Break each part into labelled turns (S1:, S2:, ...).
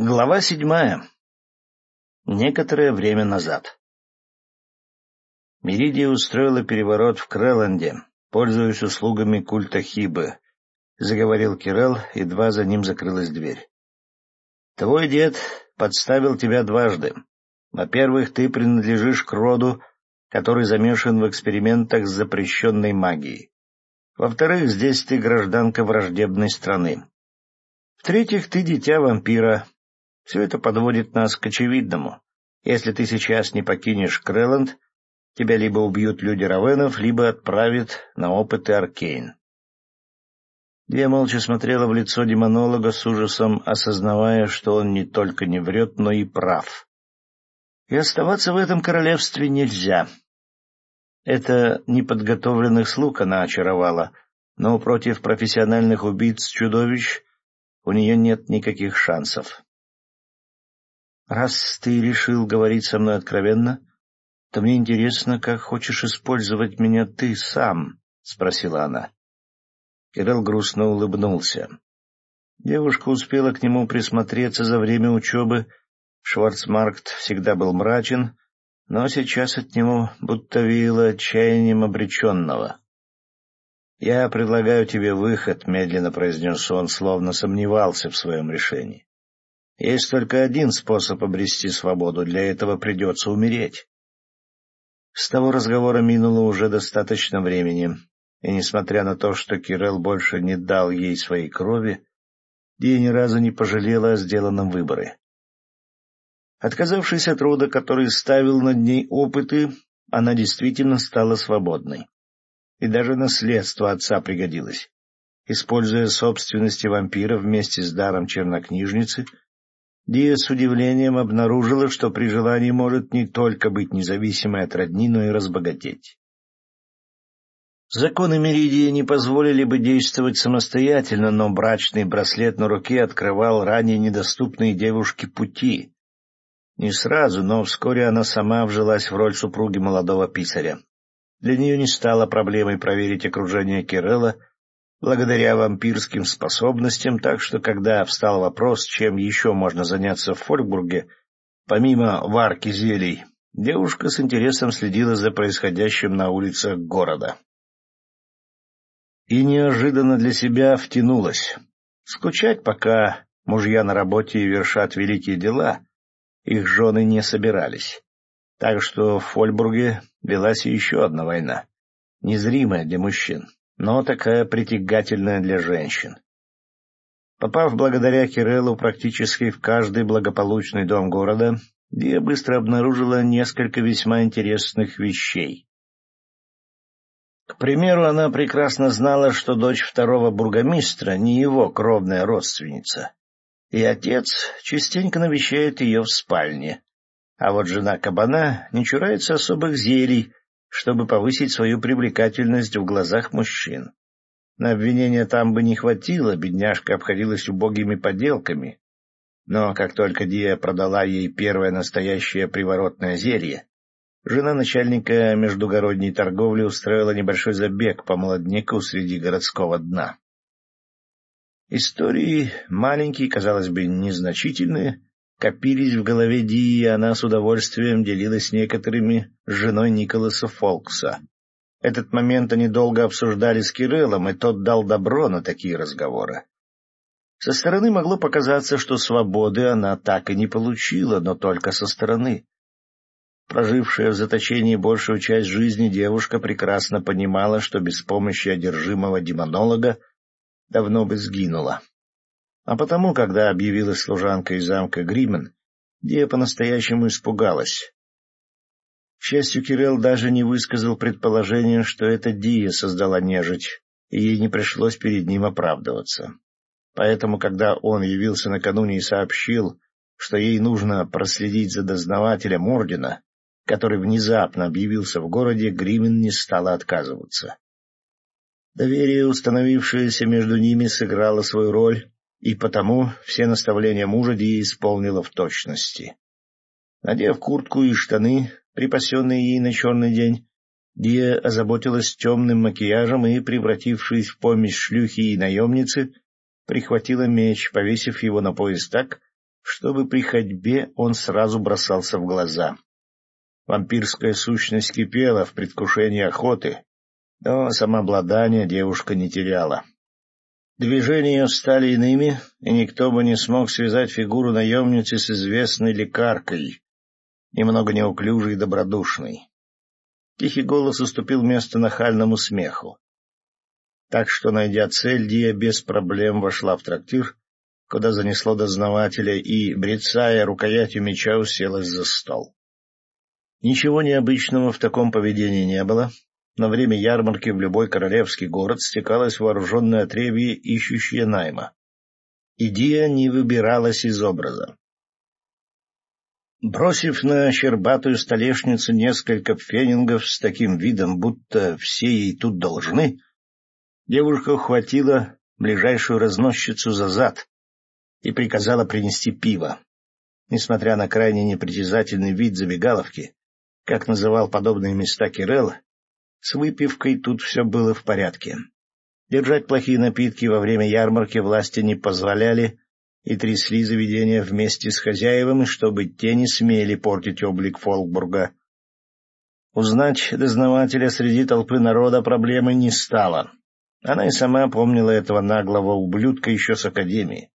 S1: Глава седьмая. Некоторое время назад. Меридия устроила переворот в Крэланде, пользуясь услугами культа Хибы, — заговорил Кирелл, едва за ним закрылась дверь. — Твой дед подставил тебя дважды. Во-первых, ты принадлежишь к роду, который замешан в экспериментах с запрещенной магией. Во-вторых, здесь ты гражданка враждебной страны. В-третьих, ты дитя вампира, все это подводит нас к очевидному. Если ты сейчас не покинешь Крэланд, тебя либо убьют люди Равенов, либо отправят на опыты Аркейн. Я молча смотрела в лицо демонолога с ужасом, осознавая, что он не только не врет, но и прав. И оставаться в этом королевстве нельзя. Это неподготовленных слуг она очаровала, но против профессиональных убийц-чудовищ у нее нет никаких шансов. Раз ты решил говорить со мной откровенно, то мне интересно, как хочешь использовать меня ты сам, — спросила она. Кирилл грустно улыбнулся. Девушка успела к нему присмотреться за время учебы. Шварцмаркт всегда был мрачен, но сейчас от него будто веяло отчаянием обреченного. — Я предлагаю тебе выход, — медленно произнес он, словно сомневался в своем решении. Есть только один способ обрести свободу, для этого придется умереть. С того разговора минуло уже достаточно времени, и, несмотря на то, что Кирелл больше не дал ей своей крови, Дия ни разу не пожалела о сделанном выборе. Отказавшись от рода, который ставил над ней опыты, она действительно стала свободной. И даже наследство отца пригодилось. Используя собственности вампира вместе с даром чернокнижницы — Дия с удивлением обнаружила, что при желании может не только быть независимой от родни, но и разбогатеть. Законы Меридии не позволили бы действовать самостоятельно, но брачный браслет на руке открывал ранее недоступные девушке пути. Не сразу, но вскоре она сама вжилась в роль супруги молодого писаря. Для нее не стало проблемой проверить окружение Кирелла благодаря вампирским способностям, так что когда встал вопрос, чем еще можно заняться в Фолькбурге, помимо варки зелий, девушка с интересом следила за происходящим на улицах города. И неожиданно для себя втянулась. Скучать, пока мужья на работе вершат великие дела, их жены не собирались. Так что в Фольбурге велась еще одна война, незримая для мужчин но такая притягательная для женщин. Попав благодаря Киреллу практически в каждый благополучный дом города, Дия быстро обнаружила несколько весьма интересных вещей. К примеру, она прекрасно знала, что дочь второго бургомистра не его кровная родственница, и отец частенько навещает ее в спальне, а вот жена кабана не чурается особых зелий, чтобы повысить свою привлекательность в глазах мужчин. На обвинение там бы не хватило, бедняжка обходилась убогими поделками. Но как только Дия продала ей первое настоящее приворотное зелье, жена начальника междугородней торговли устроила небольшой забег по молодняку среди городского дна. Истории маленькие, казалось бы, незначительные, копились в голове Ди, и она с удовольствием делилась некоторыми с женой Николаса Фолкса. Этот момент они долго обсуждали с Кириллом, и тот дал добро на такие разговоры. Со стороны могло показаться, что свободы она так и не получила, но только со стороны. Прожившая в заточении большую часть жизни девушка прекрасно понимала, что без помощи одержимого демонолога давно бы сгинула. А потому, когда объявилась служанка из замка Гримен, Дия по-настоящему испугалась. К счастью, Кирилл даже не высказал предположения, что это Дия создала нежить, и ей не пришлось перед ним оправдываться. Поэтому, когда он явился накануне и сообщил, что ей нужно проследить за дознавателем ордена, который внезапно объявился в городе, Гримен не стала отказываться. Доверие, установившееся между ними, сыграло свою роль, и потому все наставления мужа Дия исполнила в точности. Надев куртку и штаны, припасенные ей на черный день, Дия озаботилась темным макияжем и, превратившись в помесь шлюхи и наемницы, прихватила меч, повесив его на пояс так, чтобы при ходьбе он сразу бросался в глаза. Вампирская сущность кипела в предвкушении охоты, но самообладание девушка не теряла. Движения стали иными, и никто бы не смог связать фигуру наемницы с известной лекаркой, немного неуклюжей и добродушной. Тихий голос уступил место нахальному смеху. Так что, найдя цель, Дия без проблем вошла в трактир, куда занесло дознавателя, и, брецая рукоятью меча, уселась за стол. Ничего необычного в таком поведении не было. На время ярмарки в любой королевский город стекалось вооруженное отребье, ищущее найма. И Дия не выбиралась из образа. Бросив на щербатую столешницу несколько пфенингов с таким видом, будто все ей тут должны, девушка ухватила ближайшую разносчицу за зад и приказала принести пиво. Несмотря на крайне непритязательный вид забегаловки, как называл подобные места Кирелл, с выпивкой тут все было в порядке. Держать плохие напитки во время ярмарки власти не позволяли, и трясли заведения вместе с хозяевами, чтобы те не смели портить облик Фолкбурга. Узнать дознавателя среди толпы народа проблемой не стало. Она и сама помнила этого наглого ублюдка еще с академии.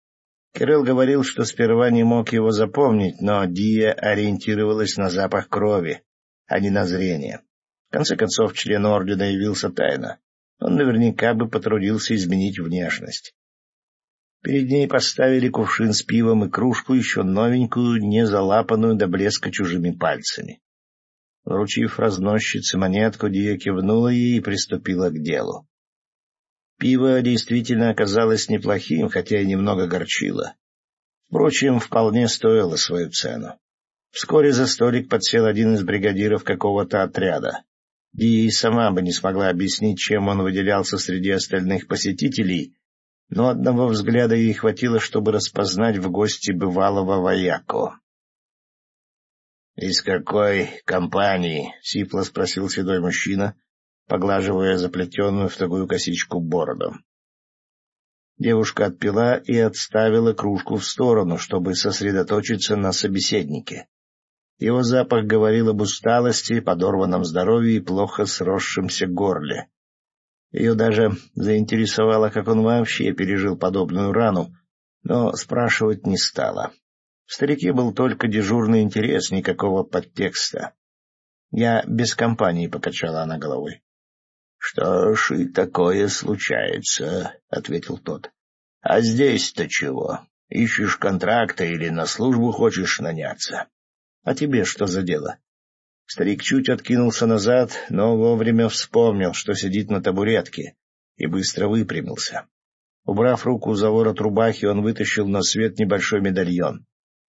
S1: Кирилл говорил, что сперва не мог его запомнить, но Дия ориентировалась на запах крови, а не на зрение. В конце концов, член ордена явился тайно. Он наверняка бы потрудился изменить внешность. Перед ней поставили кувшин с пивом и кружку, еще новенькую, не залапанную до блеска чужими пальцами. Вручив разносчице монетку, Дия кивнула ей и приступила к делу. Пиво действительно оказалось неплохим, хотя и немного горчило. Впрочем, вполне стоило свою цену. Вскоре за столик подсел один из бригадиров какого-то отряда. Дия и сама бы не смогла объяснить, чем он выделялся среди остальных посетителей, но одного взгляда ей хватило, чтобы распознать в гости бывалого вояку. — Из какой компании? — сипло спросил седой мужчина, поглаживая заплетенную в такую косичку бороду. Девушка отпила и отставила кружку в сторону, чтобы сосредоточиться на собеседнике. Его запах говорил об усталости, подорванном здоровье и плохо сросшемся горле. Ее даже заинтересовало, как он вообще пережил подобную рану, но спрашивать не стала. В старике был только дежурный интерес, никакого подтекста. Я без компании покачала она головой. — Что ж, и такое случается, — ответил тот. — А здесь-то чего? Ищешь контракта или на службу хочешь наняться? А тебе что за дело? Старик чуть откинулся назад, но вовремя вспомнил, что сидит на табуретке, и быстро выпрямился. Убрав руку за ворот рубахи, он вытащил на свет небольшой медальон.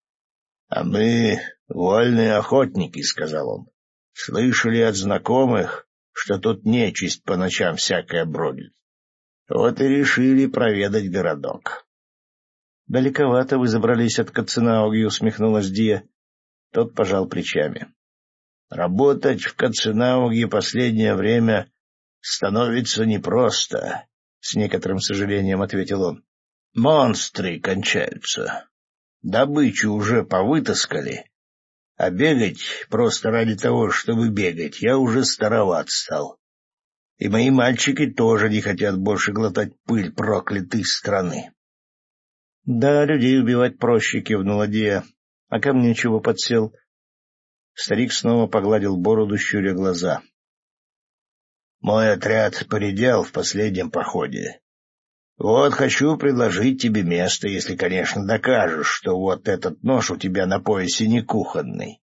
S1: — А мы вольные охотники, — сказал он. — Слышали от знакомых, что тут нечисть по ночам всякая бродит. Вот и решили проведать городок. — Далековато вы забрались от Кацинауги, — усмехнулась Дия. Тот пожал плечами. Работать в Кацинауге последнее время становится непросто, — с некоторым сожалением ответил он. — Монстры кончаются. Добычу уже повытаскали, а бегать просто ради того, чтобы бегать, я уже староват стал. И мои мальчики тоже не хотят больше глотать пыль проклятой страны. — Да, людей убивать проще, — кивнула Дия. — А ко мне чего подсел? Старик снова погладил бороду, щуря глаза. — Мой отряд поредел в последнем походе. Вот хочу предложить тебе место, если, конечно, докажешь, что вот этот нож у тебя на поясе не кухонный.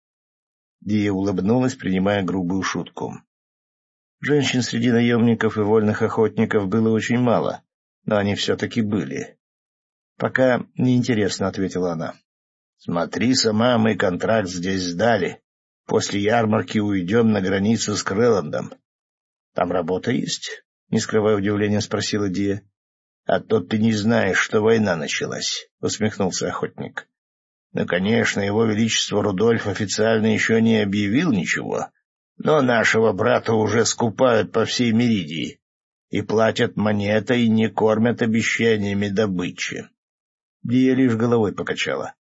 S1: Дия улыбнулась, принимая грубую шутку. Женщин среди наемников и вольных охотников было очень мало, но они все-таки были. — Пока неинтересно, — ответила она. — Смотри сама, мы контракт здесь сдали. После ярмарки уйдем на границу с Крэландом. — Там работа есть? — не скрывая удивления, спросила Дия. — А то ты не знаешь, что война началась, — усмехнулся охотник. — Ну, конечно, его величество Рудольф официально еще не объявил ничего, но нашего брата уже скупают по всей Меридии и платят монетой не кормят обещаниями добычи. Дия лишь головой покачала.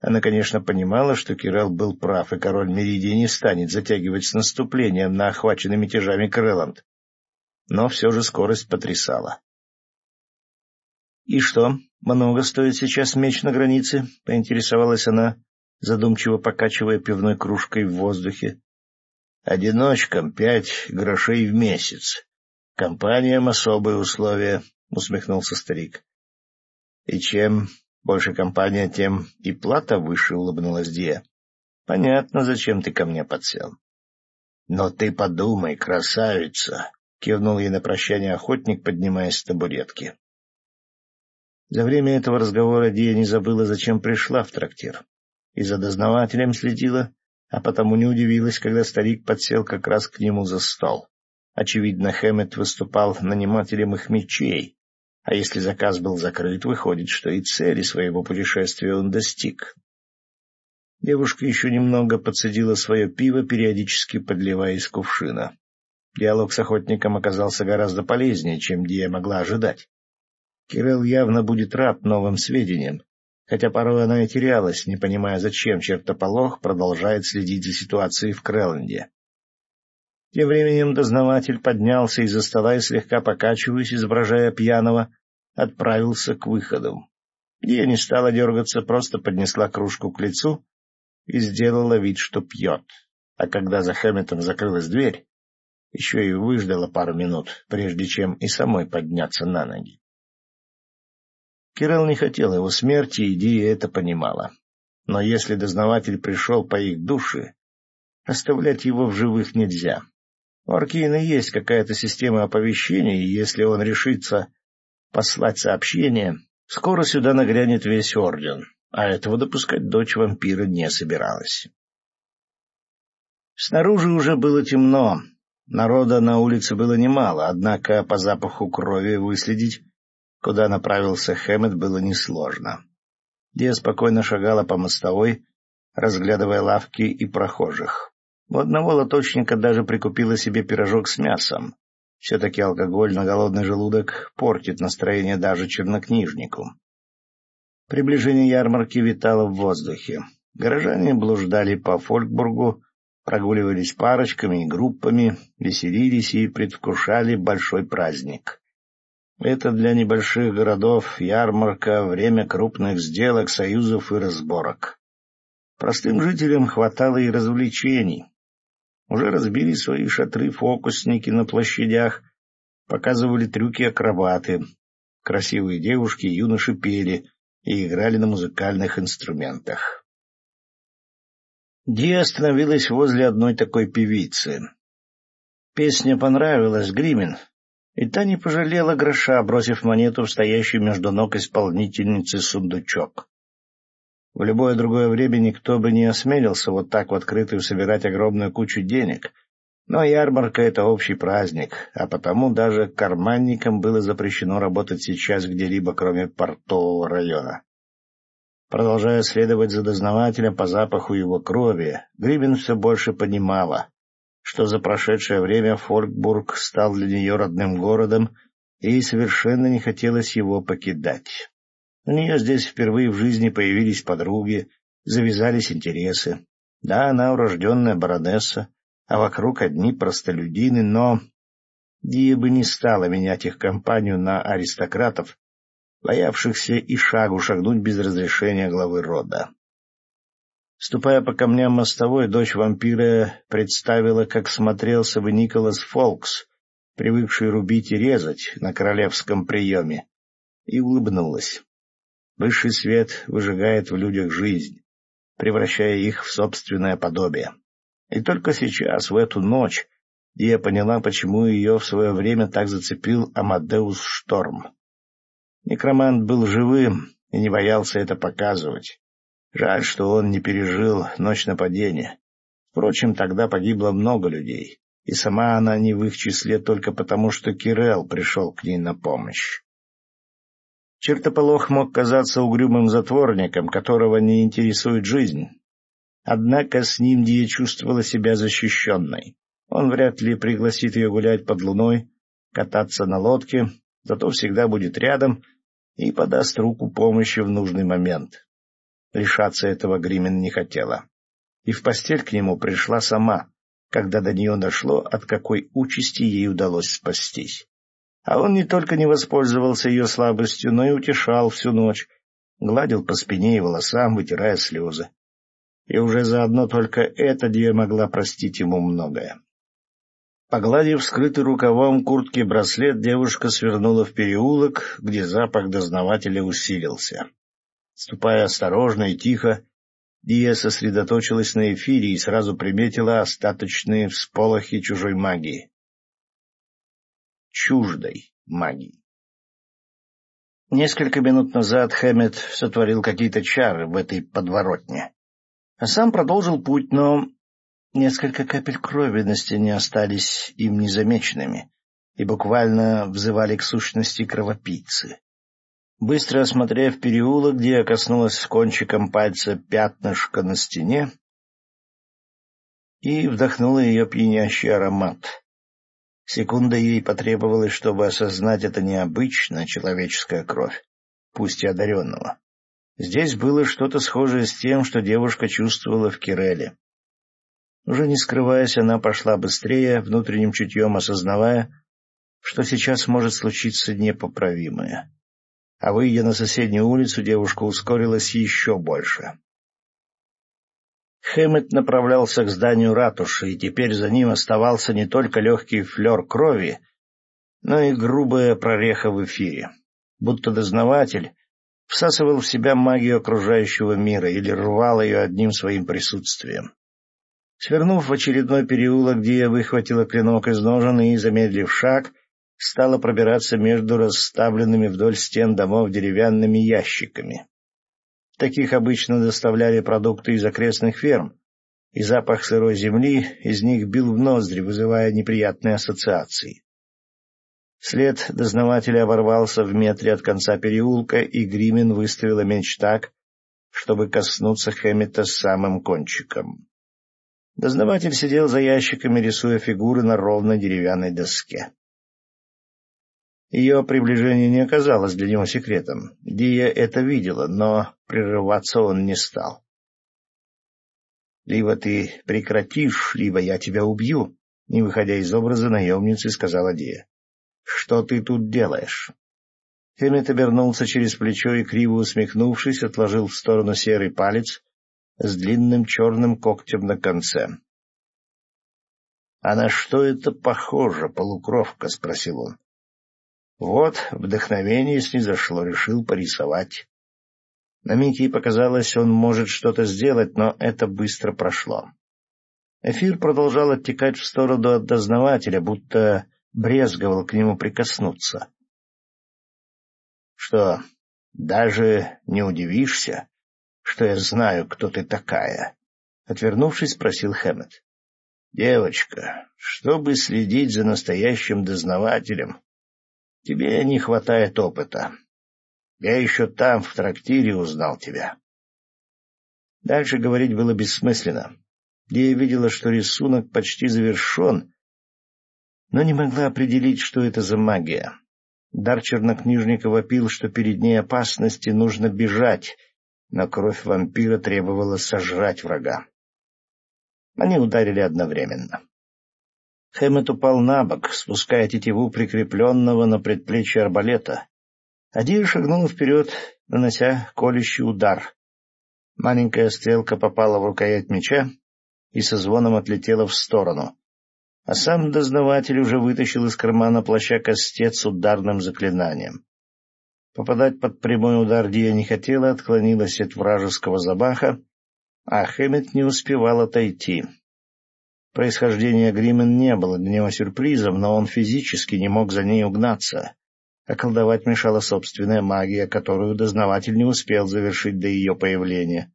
S1: Она, конечно, понимала, что Кирелл был прав, и король Меридии не станет затягивать с наступлением на охваченный мятежами Крэланд. Но все же скорость потрясала. — И что, много стоит сейчас меч на границе? — поинтересовалась она, задумчиво покачивая пивной кружкой в воздухе. — Одиночкам пять грошей в месяц. Компаниям особые условия, — усмехнулся старик. — И чем больше компания, тем и плата выше, — улыбнулась Дия. — Понятно, зачем ты ко мне подсел. — Но ты подумай, красавица! — кивнул ей на прощание охотник, поднимаясь с табуретки. За время этого разговора Дия не забыла, зачем пришла в трактир. И за дознавателем следила, а потому не удивилась, когда старик подсел как раз к нему за стол. Очевидно, Хэммет выступал нанимателем их мечей, а если заказ был закрыт, выходит, что и цели своего путешествия он достиг. Девушка еще немного подсадила свое пиво, периодически подливая из кувшина. Диалог с охотником оказался гораздо полезнее, чем Дия могла ожидать. Кирилл явно будет рад новым сведениям, хотя порой она и терялась, не понимая, зачем чертополох продолжает следить за ситуацией в Крэлленде. Тем временем дознаватель поднялся из-за стола и, слегка покачиваясь, изображая пьяного, отправился к выходу. Я не стала дергаться, просто поднесла кружку к лицу и сделала вид, что пьет. А когда за Хэмметом закрылась дверь, еще и выждала пару минут, прежде чем и самой подняться на ноги. Кирилл не хотел его смерти, и Дия это понимала. Но если дознаватель пришел по их душе, оставлять его в живых нельзя. У Аркейна есть какая-то система оповещений, и если он решится послать сообщение, скоро сюда нагрянет весь орден, а этого допускать дочь вампира не собиралась. Снаружи уже было темно, народа на улице было немало, однако по запаху крови выследить, куда направился Хэммет, было несложно. Дия спокойно шагала по мостовой, разглядывая лавки и прохожих. У одного лоточника даже прикупила себе пирожок с мясом. Все-таки алкоголь на голодный желудок портит настроение даже чернокнижнику. Приближение ярмарки витало в воздухе. Горожане блуждали по Фолькбургу, прогуливались парочками и группами, веселились и предвкушали большой праздник. Это для небольших городов ярмарка — время крупных сделок, союзов и разборок. Простым жителям хватало и развлечений. Уже разбили свои шатры фокусники на площадях, показывали трюки акробаты. Красивые девушки и юноши пели и играли на музыкальных инструментах. Ди остановилась возле одной такой певицы. Песня понравилась Гримин, и та не пожалела гроша, бросив монету в стоящий между ног исполнительницы сундучок. В любое другое время никто бы не осмелился вот так в открытую собирать огромную кучу денег, но ярмарка — это общий праздник, а потому даже карманникам было запрещено работать сейчас где-либо, кроме портового района. Продолжая следовать за дознавателем по запаху его крови, Грибин все больше понимала, что за прошедшее время Фолькбург стал для нее родным городом, и ей совершенно не хотелось его покидать. У нее здесь впервые в жизни появились подруги, завязались интересы. Да, она урожденная баронесса, а вокруг одни простолюдины, но... Дия бы не стала менять их компанию на аристократов, боявшихся и шагу шагнуть без разрешения главы рода. Ступая по камням мостовой, дочь вампира представила, как смотрелся бы Николас Фолкс, привыкший рубить и резать на королевском приеме, и улыбнулась. Высший свет выжигает в людях жизнь, превращая их в собственное подобие. И только сейчас, в эту ночь, Дия поняла, почему ее в свое время так зацепил Амадеус Шторм. Некромант был живым и не боялся это показывать. Жаль, что он не пережил ночь нападения. Впрочем, тогда погибло много людей, и сама она не в их числе только потому, что Кирелл пришел к ней на помощь. Чертополох мог казаться угрюмым затворником, которого не интересует жизнь. Однако с ним Дия чувствовала себя защищенной. Он вряд ли пригласит ее гулять под луной, кататься на лодке, зато всегда будет рядом и подаст руку помощи в нужный момент. лишаться этого Гримен не хотела. И в постель к нему пришла сама, когда до нее дошло, от какой участи ей удалось спастись. А он не только не воспользовался ее слабостью, но и утешал всю ночь, гладил по спине и волосам, вытирая слезы. И уже заодно только это Дия могла простить ему многое. Погладив скрытый рукавом куртки браслет, девушка свернула в переулок, где запах дознавателя усилился. Ступая осторожно и тихо, Дия сосредоточилась на эфире и сразу приметила остаточные всполохи чужой магии чуждой магии. Несколько минут назад Хэммет сотворил какие-то чары в этой подворотне, а сам продолжил путь, но несколько капель крови на стене остались им незамеченными и буквально взывали к сущности кровопийцы. Быстро осмотрев переулок, где коснулась кончиком пальца пятнышко на стене, и вдохнула ее пьянящий аромат. Секунда ей потребовалась, чтобы осознать это необычная человеческая кровь, пусть и одаренного. Здесь было что-то схожее с тем, что девушка чувствовала в Киреле. Уже не скрываясь, она пошла быстрее, внутренним чутьем осознавая, что сейчас может случиться непоправимое. А выйдя на соседнюю улицу, девушка ускорилась еще больше. Хэммет направлялся к зданию ратуши, и теперь за ним оставался не только легкий флер крови, но и грубая прореха в эфире. Будто дознаватель всасывал в себя магию окружающего мира или рвал ее одним своим присутствием. Свернув в очередной переулок, где я выхватила клинок из ножен и, замедлив шаг, стала пробираться между расставленными вдоль стен домов деревянными ящиками. Таких обычно доставляли продукты из окрестных ферм, и запах сырой земли из них бил в ноздри, вызывая неприятные ассоциации. След дознавателя оборвался в метре от конца переулка, и Гримен выставила меч так, чтобы коснуться Хэммета самым кончиком. Дознаватель сидел за ящиками, рисуя фигуры на ровной деревянной доске. Ее приближение не оказалось для него секретом. Дия это видела, но прерываться он не стал. «Либо ты прекратишь, либо я тебя убью», — не выходя из образа наемницы, сказала Дия. «Что ты тут делаешь?» Хэммет обернулся через плечо и, криво усмехнувшись, отложил в сторону серый палец с длинным черным когтем на конце. — А на что это похоже, полукровка? — спросил он. Вот, вдохновение снизошло, решил порисовать. На миг ей показалось, он может что-то сделать, но это быстро прошло. Эфир продолжал оттекать в сторону от дознавателя, будто брезговал к нему прикоснуться. — Что, даже не удивишься, что я знаю, кто ты такая? — отвернувшись, спросил Хэммет. — Девочка, чтобы следить за настоящим дознавателем, Тебе не хватает опыта. Я еще там, в трактире, узнал тебя. Дальше говорить было бессмысленно. Я видела, что рисунок почти завершен, но не могла определить, что это за магия. Дар чернокнижника вопил, что перед ней опасности нужно бежать, но кровь вампира требовала сожрать врага. Они ударили одновременно. Хэммет упал на бок, спуская тетиву прикрепленного на предплечье арбалета. Адия шагнула вперед, нанося колющий удар. Маленькая стрелка попала в рукоять меча и со звоном отлетела в сторону. А сам дознаватель уже вытащил из кармана плаща костец ударным заклинанием. Попадать под прямой удар Дия не хотела, отклонилась от вражеского забаха, а Хэммет не успевал отойти. Происхождение Гримен не было для него сюрпризом, но он физически не мог за ней угнаться. А колдовать мешала собственная магия, которую дознаватель не успел завершить до ее появления.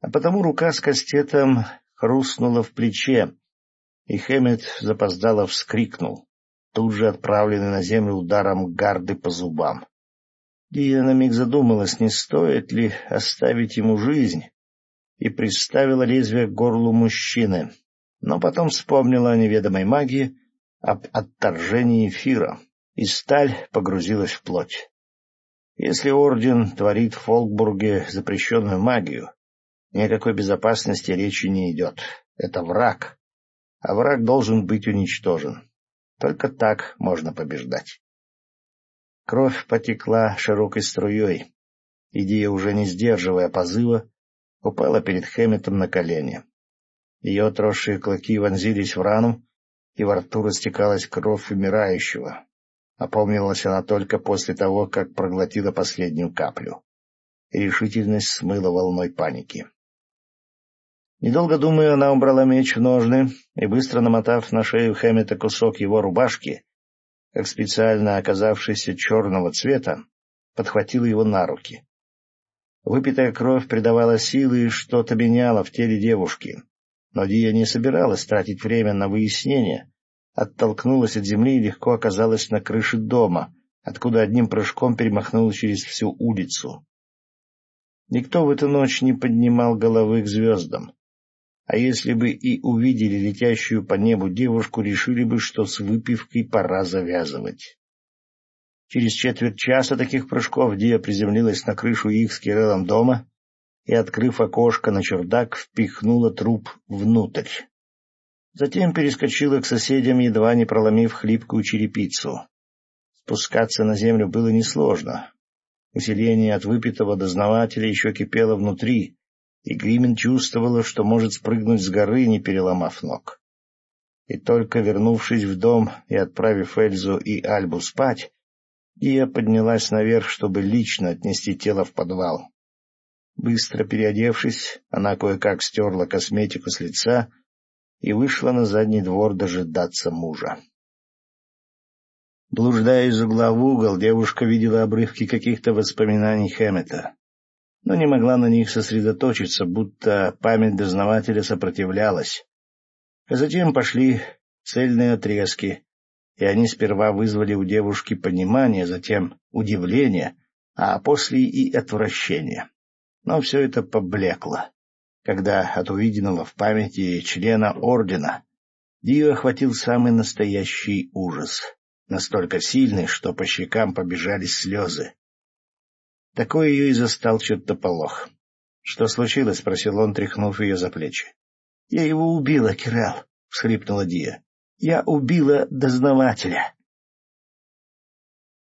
S1: А потому рука с кастетом хрустнула в плече, и Хэммет запоздало вскрикнул, тут же отправленный на землю ударом гарды по зубам. Дия на миг задумалась, не стоит ли оставить ему жизнь, и приставила лезвие к горлу мужчины, но потом вспомнила о неведомой магии, об отторжении эфира, и сталь погрузилась в плоть. Если Орден творит в Фолкбурге запрещенную магию, ни о какой безопасности речи не идет. Это враг, а враг должен быть уничтожен. Только так можно побеждать. Кровь потекла широкой струей. Идея, уже не сдерживая позыва, упала перед Хэмметом на колени. Ее отросшие клыки вонзились в рану, и во рту растекалась кровь умирающего. Опомнилась она только после того, как проглотила последнюю каплю. Решительность смыла волной паники. Недолго думая, она убрала меч в ножны и, быстро намотав на шею Хэммета кусок его рубашки, как специально оказавшийся черного цвета, подхватила его на руки. Выпитая кровь придавала силы и что-то меняло в теле девушки. Но Дия не собиралась тратить время на выяснение, оттолкнулась от земли и легко оказалась на крыше дома, откуда одним прыжком перемахнула через всю улицу. Никто в эту ночь не поднимал головы к звездам. А если бы и увидели летящую по небу девушку, решили бы, что с выпивкой пора завязывать. Через четверть часа таких прыжков Дия приземлилась на крышу их с Кириллом дома и, открыв окошко на чердак, впихнула труп внутрь. Затем перескочила к соседям, едва не проломив хлипкую черепицу. Спускаться на землю было несложно. Усиление от выпитого дознавателя еще кипело внутри, и Гримен чувствовала, что может спрыгнуть с горы, не переломав ног. И только вернувшись в дом и отправив Эльзу и Альбу спать, Ия поднялась наверх, чтобы лично отнести тело в подвал. Быстро переодевшись, она кое-как стерла косметику с лица и вышла на задний двор дожидаться мужа. Блуждая из угла в угол, девушка видела обрывки каких-то воспоминаний Хэммета но не могла на них сосредоточиться, будто память дознавателя сопротивлялась. А затем пошли цельные отрезки, и они сперва вызвали у девушки понимание, затем удивление, а после и отвращение. Но все это поблекло, когда от увиденного в памяти члена ордена Дию охватил самый настоящий ужас, настолько сильный, что по щекам побежали слезы. Такой ее и застал чертополох. — Что случилось? — спросил он, тряхнув ее за плечи. — Я его убила, Кирелл, — всхлипнула Дия. — Я убила дознавателя.